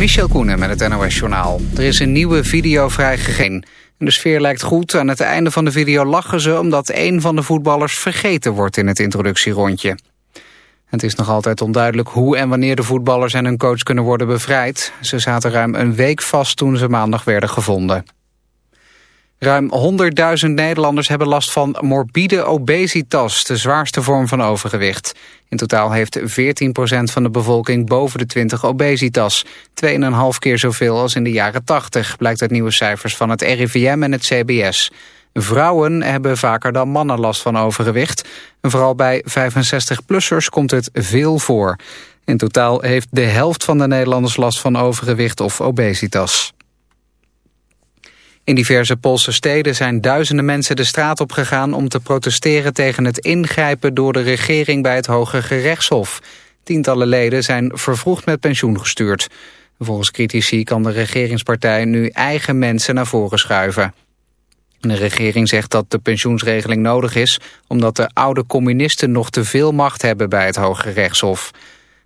Michel Koenen met het NOS-journaal. Er is een nieuwe video vrijgegeven. De sfeer lijkt goed. Aan het einde van de video lachen ze... omdat een van de voetballers vergeten wordt in het introductierondje. Het is nog altijd onduidelijk hoe en wanneer de voetballers en hun coach kunnen worden bevrijd. Ze zaten ruim een week vast toen ze maandag werden gevonden. Ruim 100.000 Nederlanders hebben last van morbide obesitas, de zwaarste vorm van overgewicht. In totaal heeft 14% van de bevolking boven de 20 obesitas. 2,5 keer zoveel als in de jaren 80, blijkt uit nieuwe cijfers van het RIVM en het CBS. Vrouwen hebben vaker dan mannen last van overgewicht. En vooral bij 65-plussers komt het veel voor. In totaal heeft de helft van de Nederlanders last van overgewicht of obesitas. In diverse Poolse steden zijn duizenden mensen de straat op gegaan om te protesteren tegen het ingrijpen door de regering bij het Hoge Gerechtshof. Tientallen leden zijn vervroegd met pensioen gestuurd. Volgens critici kan de regeringspartij nu eigen mensen naar voren schuiven. De regering zegt dat de pensioensregeling nodig is... omdat de oude communisten nog te veel macht hebben bij het Hoge Rechtshof.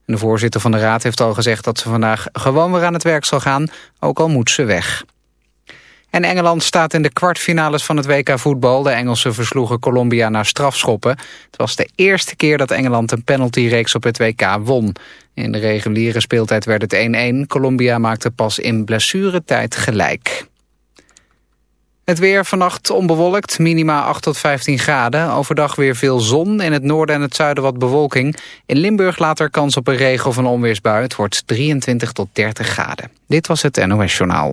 De voorzitter van de raad heeft al gezegd dat ze vandaag gewoon weer aan het werk zal gaan... ook al moet ze weg. En Engeland staat in de kwartfinales van het WK voetbal. De Engelsen versloegen Colombia naar strafschoppen. Het was de eerste keer dat Engeland een penaltyreeks op het WK won. In de reguliere speeltijd werd het 1-1. Colombia maakte pas in blessuretijd gelijk. Het weer vannacht onbewolkt, minima 8 tot 15 graden. Overdag weer veel zon, in het noorden en het zuiden wat bewolking. In Limburg later kans op een regen of een onweersbui. Het wordt 23 tot 30 graden. Dit was het NOS Journaal.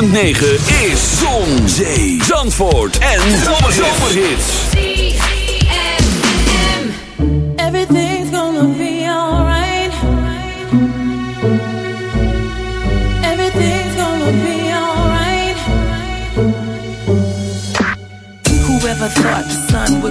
106.9 is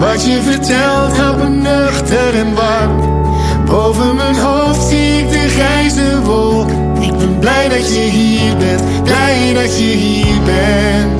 Wat je vertelt happen me nuchter en warm. Boven mijn hoofd zie ik de grijze wolk. Ik ben blij dat je hier bent, blij dat je hier bent.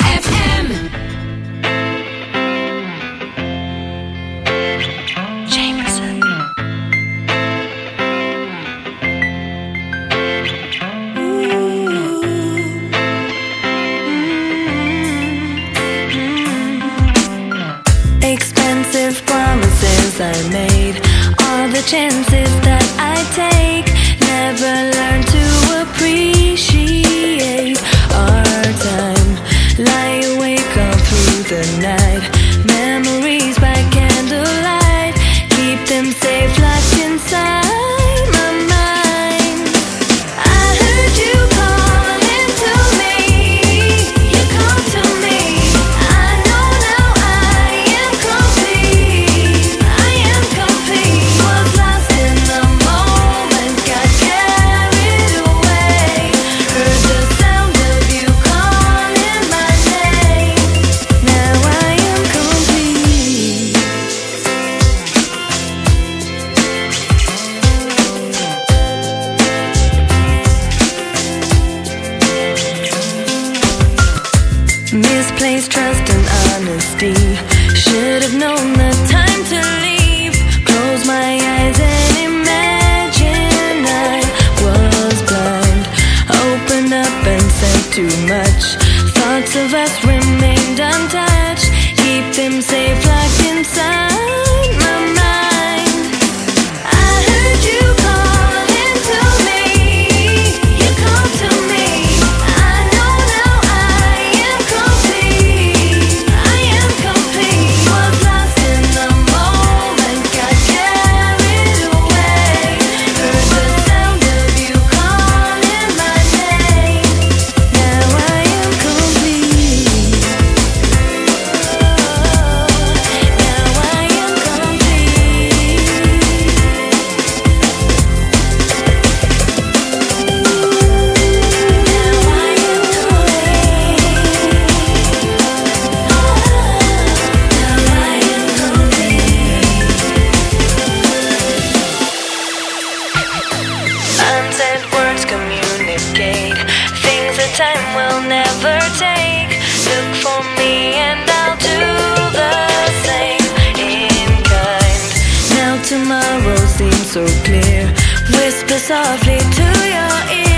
现在 so clear. Whisper softly to your ear.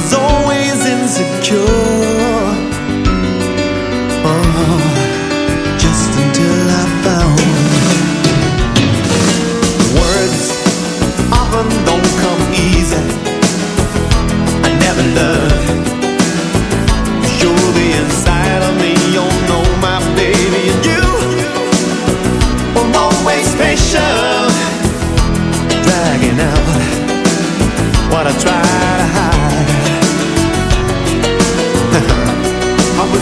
was always insecure. Oh, just until I found words often don't come easy. I never learned. You're the inside of me, you know my baby, and you always dragging out what I tried.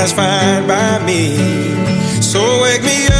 That's fine by me. So wake me up